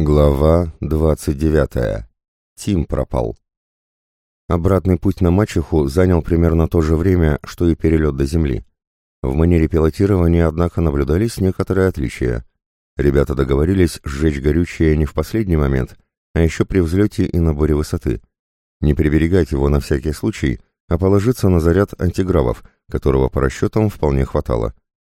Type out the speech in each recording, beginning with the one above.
Глава 29. Тим пропал. Обратный путь на мачеху занял примерно то же время, что и перелет до Земли. В манере пилотирования, однако, наблюдались некоторые отличия. Ребята договорились сжечь горючее не в последний момент, а еще при взлете и наборе высоты. Не приберегать его на всякий случай, а положиться на заряд антигравов, которого по расчетам вполне хватало.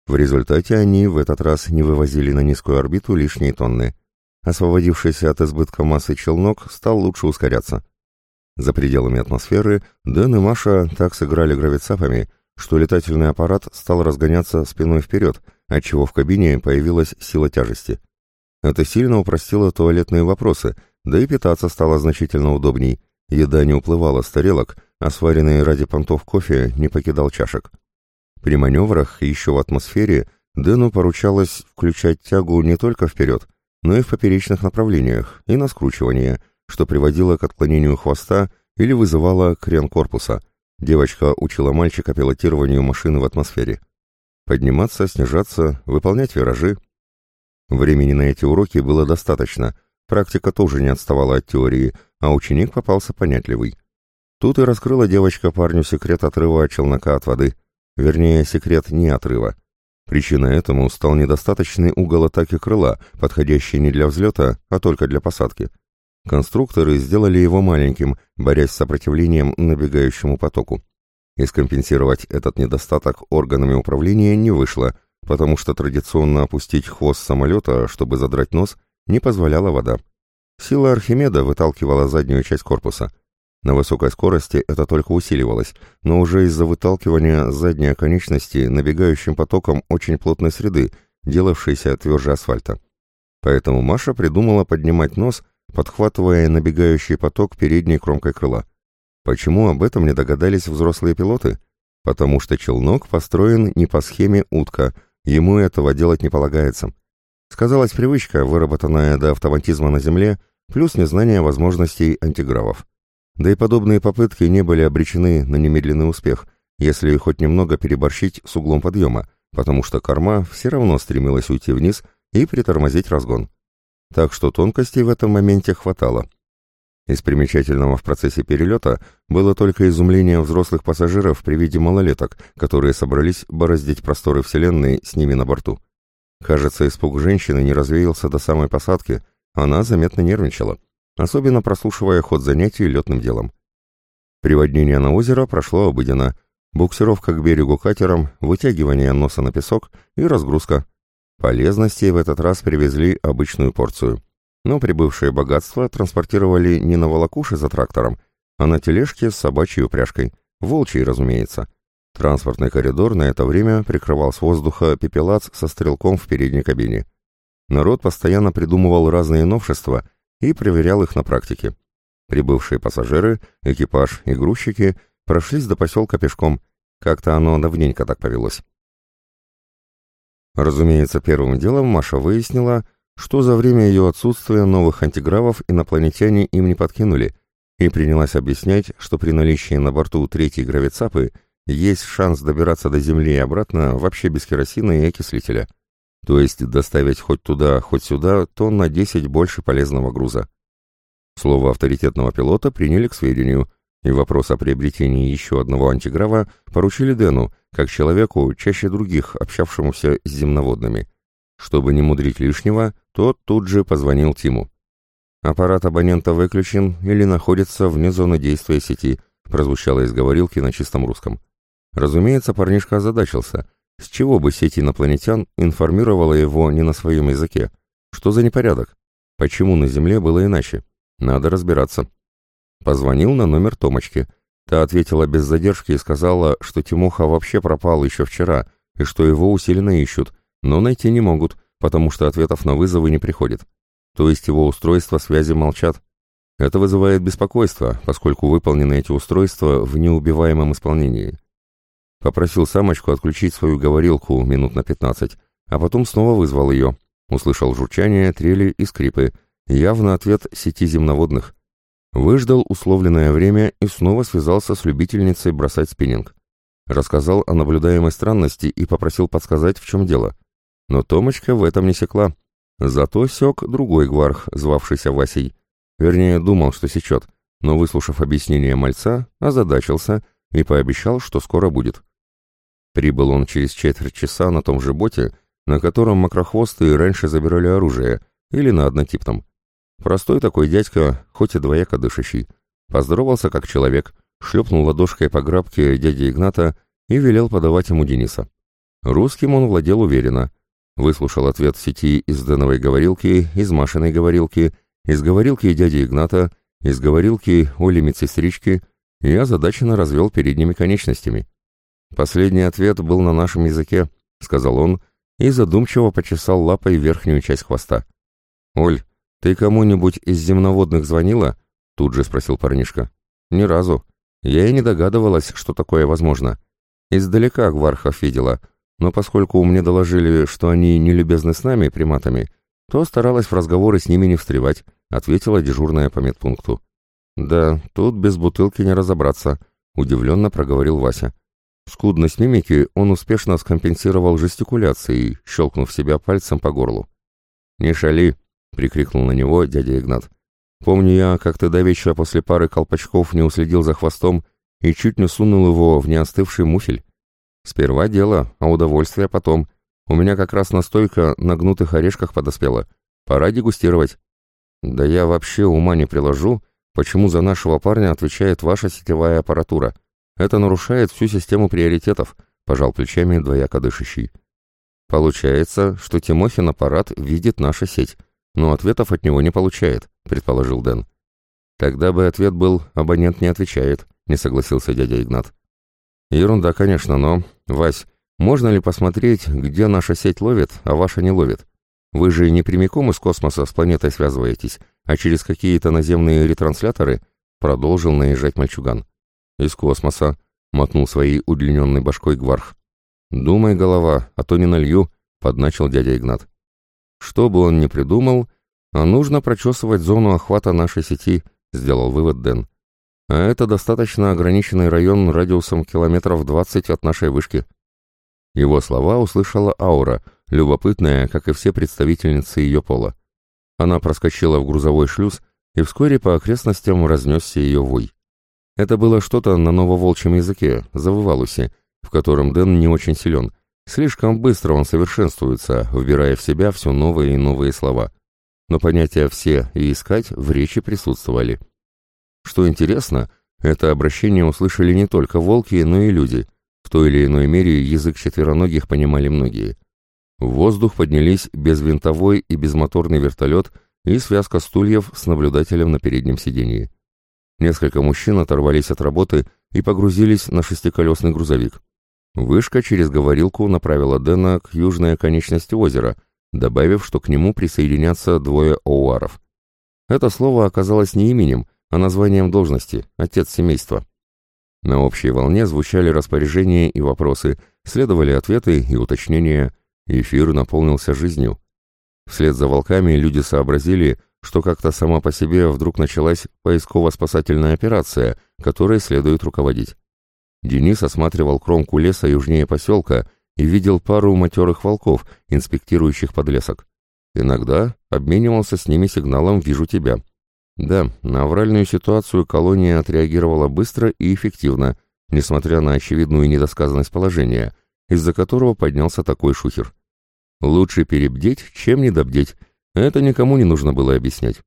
В результате они в этот раз не вывозили на низкую орбиту лишние тонны – Освободившийся от избытка массы челнок стал лучше ускоряться. За пределами атмосферы Дэн и Маша так сыграли гравицапами, что летательный аппарат стал разгоняться спиной вперед, отчего в кабине появилась сила тяжести. Это сильно упростило туалетные вопросы, да и питаться стало значительно удобней. Еда не уплывала с тарелок, а сваренный ради понтов кофе не покидал чашек. При маневрах еще в атмосфере Дэну поручалось включать тягу не только вперед, но и в поперечных направлениях, и на скручивание, что приводило к отклонению хвоста или вызывало крен корпуса. Девочка учила мальчика пилотированию машины в атмосфере. Подниматься, снижаться, выполнять виражи. Времени на эти уроки было достаточно, практика тоже не отставала от теории, а ученик попался понятливый. Тут и раскрыла девочка парню секрет отрыва челнока от воды. Вернее, секрет не отрыва. Причиной этому стал недостаточный угол атаки крыла, подходящий не для взлета, а только для посадки. Конструкторы сделали его маленьким, борясь с сопротивлением набегающему потоку. И скомпенсировать этот недостаток органами управления не вышло, потому что традиционно опустить хвост самолета, чтобы задрать нос, не позволяла вода. Сила Архимеда выталкивала заднюю часть корпуса – на высокой скорости это только усиливалось, но уже из-за выталкивания задней конечности набегающим потоком очень плотной среды, делавшейся тверже асфальта. Поэтому Маша придумала поднимать нос, подхватывая набегающий поток передней кромкой крыла. Почему об этом не догадались взрослые пилоты? Потому что челнок построен не по схеме утка, ему этого делать не полагается. Сказалась привычка, выработанная до автоматизма на Земле, плюс незнание возможностей антигравов. Да и подобные попытки не были обречены на немедленный успех, если хоть немного переборщить с углом подъема, потому что корма все равно стремилась уйти вниз и притормозить разгон. Так что тонкостей в этом моменте хватало. Из примечательного в процессе перелета было только изумление взрослых пассажиров при виде малолеток, которые собрались бороздить просторы Вселенной с ними на борту. Кажется, испуг женщины не развеялся до самой посадки, она заметно нервничала особенно прослушивая ход занятий летным делом. Приводнение на озеро прошло обыденно. Буксировка к берегу катером, вытягивание носа на песок и разгрузка. Полезностей в этот раз привезли обычную порцию. Но прибывшее богатство транспортировали не на волокуше за трактором, а на тележке с собачьей упряжкой. Волчьей, разумеется. Транспортный коридор на это время прикрывал с воздуха пепелац со стрелком в передней кабине. Народ постоянно придумывал разные новшества — и проверял их на практике. Прибывшие пассажиры, экипаж и грузчики прошлись до поселка пешком. Как-то оно давненько так повелось. Разумеется, первым делом Маша выяснила, что за время ее отсутствия новых антигравов инопланетяне им не подкинули, и принялась объяснять, что при наличии на борту третьей гравицапы есть шанс добираться до Земли и обратно вообще без керосина и окислителя то есть доставить хоть туда, хоть сюда тонн на 10 больше полезного груза. Слово авторитетного пилота приняли к сведению, и вопрос о приобретении еще одного антиграва поручили Дэну, как человеку, чаще других, общавшемуся с земноводными. Чтобы не мудрить лишнего, тот тут же позвонил Тиму. «Аппарат абонента выключен или находится вне зоны действия сети», прозвучало из говорилки на чистом русском. Разумеется, парнишка озадачился – с чего бы сеть инопланетян информировала его не на своем языке? Что за непорядок? Почему на Земле было иначе? Надо разбираться. Позвонил на номер Томочки. Та ответила без задержки и сказала, что Тимоха вообще пропал еще вчера, и что его усиленно ищут, но найти не могут, потому что ответов на вызовы не приходит. То есть его устройства связи молчат. Это вызывает беспокойство, поскольку выполнены эти устройства в неубиваемом исполнении. Попросил самочку отключить свою говорилку минут на пятнадцать, а потом снова вызвал ее. Услышал журчание, трели и скрипы. Явно ответ сети земноводных. Выждал условленное время и снова связался с любительницей бросать спиннинг. Рассказал о наблюдаемой странности и попросил подсказать, в чем дело. Но Томочка в этом не секла. Зато сёк другой гварх, звавшийся Васей. Вернее, думал, что сечет, но, выслушав объяснение мальца, озадачился и пообещал, что скоро будет. Прибыл он через четверть часа на том же боте, на котором макрохвостые раньше забирали оружие, или на однотипном. Простой такой дядька, хоть и двояко дышащий. Поздоровался как человек, шлепнул ладошкой по грабке дяди Игната и велел подавать ему Дениса. Русским он владел уверенно. Выслушал ответ сети из Дэновой говорилки, из Машиной говорилки, из говорилки дяди Игната, из говорилки Оли медсестрички и озадаченно развел передними конечностями. «Последний ответ был на нашем языке», — сказал он, и задумчиво почесал лапой верхнюю часть хвоста. «Оль, ты кому-нибудь из земноводных звонила?» — тут же спросил парнишка. «Ни разу. Я и не догадывалась, что такое возможно. Издалека Гвархов видела, но поскольку мне доложили, что они не любезны с нами, приматами, то старалась в разговоры с ними не встревать», — ответила дежурная по медпункту. «Да, тут без бутылки не разобраться», — удивленно проговорил Вася. Скудность мимики он успешно скомпенсировал жестикуляцией, щелкнув себя пальцем по горлу. «Не шали!» — прикрикнул на него дядя Игнат. «Помню я, как ты давеча после пары колпачков не уследил за хвостом и чуть не сунул его в неостывший муфель. Сперва дело, а удовольствие потом. У меня как раз настойка на гнутых орешках подоспела. Пора дегустировать». «Да я вообще ума не приложу, почему за нашего парня отвечает ваша сетевая аппаратура. Это нарушает всю систему приоритетов», — пожал плечами двояко дышащий. «Получается, что Тимохин аппарат видит наша сеть, но ответов от него не получает», — предположил Дэн. «Тогда бы ответ был «абонент не отвечает», — не согласился дядя Игнат. «Ерунда, конечно, но... Вась, можно ли посмотреть, где наша сеть ловит, а ваша не ловит? Вы же не прямиком из космоса с планетой связываетесь, а через какие-то наземные ретрансляторы?» — продолжил наезжать мальчуган. «Из космоса», — мотнул своей удлиненной башкой Гварх. «Думай, голова, а то не налью», — подначил дядя Игнат. «Что бы он ни придумал, а нужно прочесывать зону охвата нашей сети», — сделал вывод Дэн. «А это достаточно ограниченный район радиусом километров двадцать от нашей вышки». Его слова услышала Аура, любопытная, как и все представительницы ее пола. Она проскочила в грузовой шлюз, и вскоре по окрестностям разнесся ее вой. Это было что-то на нововолчьем языке, завывалусе, в котором Дэн не очень силен. Слишком быстро он совершенствуется, вбирая в себя все новые и новые слова. Но понятия «все» и «искать» в речи присутствовали. Что интересно, это обращение услышали не только волки, но и люди. В той или иной мере язык четвероногих понимали многие. В воздух поднялись безвинтовой и безмоторный вертолет и связка стульев с наблюдателем на переднем сидении. Несколько мужчин оторвались от работы и погрузились на шестиколесный грузовик. Вышка через говорилку направила Дэна к южной оконечности озера, добавив, что к нему присоединятся двое оуаров. Это слово оказалось не именем, а названием должности, отец семейства. На общей волне звучали распоряжения и вопросы, следовали ответы и уточнения, эфир наполнился жизнью. Вслед за волками люди сообразили, что как-то сама по себе вдруг началась поисково-спасательная операция, которой следует руководить. Денис осматривал кромку леса южнее поселка и видел пару матерых волков, инспектирующих подлесок. Иногда обменивался с ними сигналом «Вижу тебя». Да, на авральную ситуацию колония отреагировала быстро и эффективно, несмотря на очевидную недосказанность положения, из-за которого поднялся такой шухер. Лучше перебдеть, чем недобдеть, это никому не нужно было объяснять.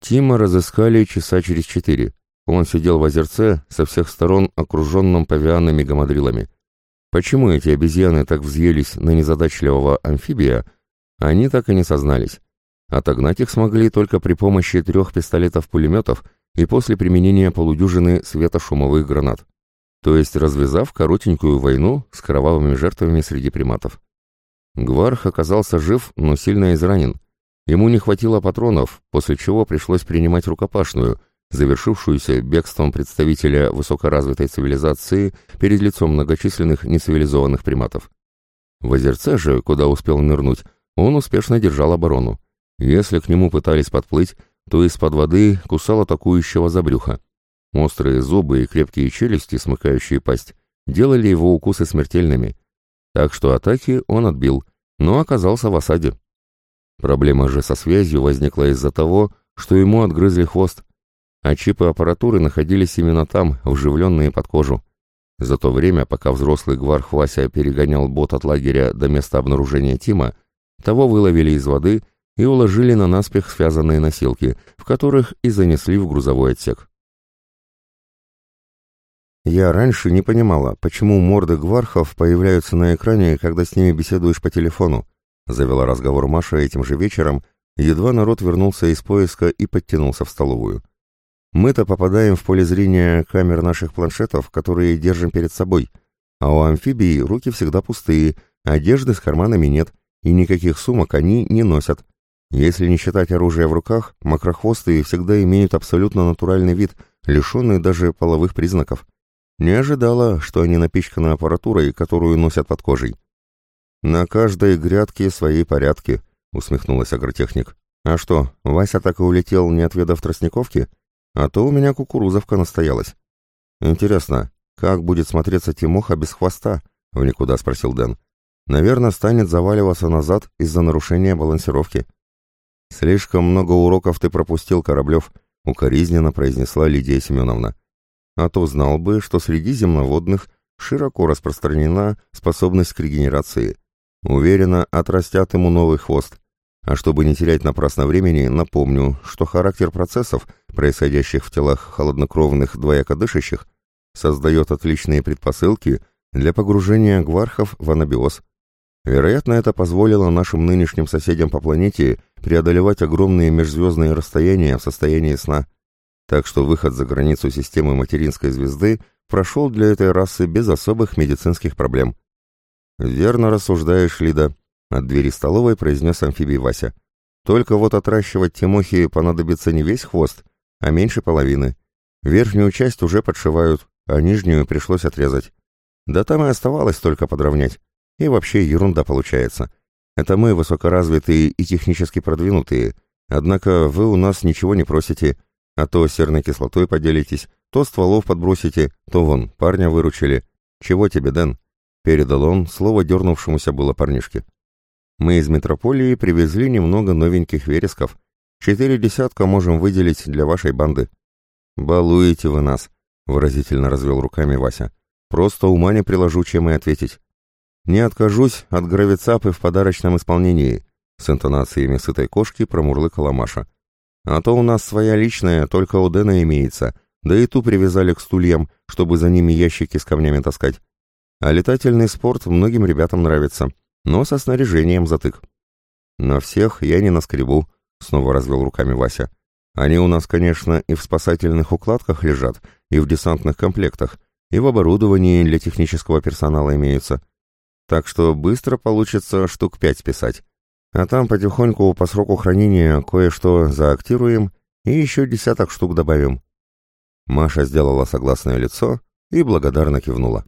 Тима разыскали часа через четыре. Он сидел в озерце, со всех сторон окруженном павианными гамадрилами. Почему эти обезьяны так взъелись на незадачливого амфибия, они так и не сознались. Отогнать их смогли только при помощи трех пистолетов-пулеметов и после применения полудюжины светошумовых гранат. То есть развязав коротенькую войну с кровавыми жертвами среди приматов. Гварх оказался жив, но сильно изранен. Ему не хватило патронов, после чего пришлось принимать рукопашную, завершившуюся бегством представителя высокоразвитой цивилизации перед лицом многочисленных нецивилизованных приматов. В озерце же, куда успел нырнуть, он успешно держал оборону. Если к нему пытались подплыть, то из-под воды кусал атакующего за брюхо. Острые зубы и крепкие челюсти, смыкающие пасть, делали его укусы смертельными. Так что атаки он отбил, но оказался в осаде. Проблема же со связью возникла из-за того, что ему отгрызли хвост, а чипы аппаратуры находились именно там, вживленные под кожу. За то время, пока взрослый гварх Вася перегонял бот от лагеря до места обнаружения Тима, того выловили из воды и уложили на наспех связанные носилки, в которых и занесли в грузовой отсек. Я раньше не понимала, почему морды гвархов появляются на экране, когда с ними беседуешь по телефону, завела разговор Маша этим же вечером, едва народ вернулся из поиска и подтянулся в столовую. Мы-то попадаем в поле зрения камер наших планшетов, которые держим перед собой, а у амфибий руки всегда пустые, одежды с карманами нет, и никаких сумок они не носят. Если не считать оружия в руках, макрохвостые всегда имеют абсолютно натуральный вид, лишенный даже половых признаков. Не ожидала, что они напичканы аппаратурой, которую носят под кожей. «На каждой грядке свои порядки», — усмехнулась агротехник. «А что, Вася так и улетел, не отведав тростниковки? А то у меня кукурузовка настоялась». «Интересно, как будет смотреться Тимоха без хвоста?» — в никуда спросил Дэн. «Наверное, станет заваливаться назад из-за нарушения балансировки». «Слишком много уроков ты пропустил, Кораблев», — укоризненно произнесла Лидия Семеновна а то знал бы, что среди земноводных широко распространена способность к регенерации. Уверенно, отрастят ему новый хвост. А чтобы не терять напрасно времени, напомню, что характер процессов, происходящих в телах холоднокровных двоякодышащих, создает отличные предпосылки для погружения гвархов в анабиоз. Вероятно, это позволило нашим нынешним соседям по планете преодолевать огромные межзвездные расстояния в состоянии сна – так что выход за границу системы материнской звезды прошел для этой расы без особых медицинских проблем. «Верно рассуждаешь, Лида», — от двери столовой произнес амфибий Вася. «Только вот отращивать Тимохи понадобится не весь хвост, а меньше половины. Верхнюю часть уже подшивают, а нижнюю пришлось отрезать. Да там и оставалось только подровнять. И вообще ерунда получается. Это мы высокоразвитые и технически продвинутые, однако вы у нас ничего не просите» А то серной кислотой поделитесь, то стволов подбросите, то вон, парня выручили. Чего тебе, Дэн?» Передал он слово дернувшемуся было парнишке. «Мы из метрополии привезли немного новеньких вересков. Четыре десятка можем выделить для вашей банды». «Балуете вы нас», — выразительно развел руками Вася. «Просто ума не приложу, чем и ответить. Не откажусь от гравицапы в подарочном исполнении», — с интонациями сытой кошки промурлыкала Маша. А то у нас своя личная, только у Дэна имеется, да и ту привязали к стульям, чтобы за ними ящики с камнями таскать. А летательный спорт многим ребятам нравится, но со снаряжением затык. На всех я не наскребу, снова развел руками Вася. Они у нас, конечно, и в спасательных укладках лежат, и в десантных комплектах, и в оборудовании для технического персонала имеются. Так что быстро получится штук пять писать. А там потихоньку по сроку хранения кое-что заактируем и еще десяток штук добавим. Маша сделала согласное лицо и благодарно кивнула.